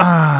Ah,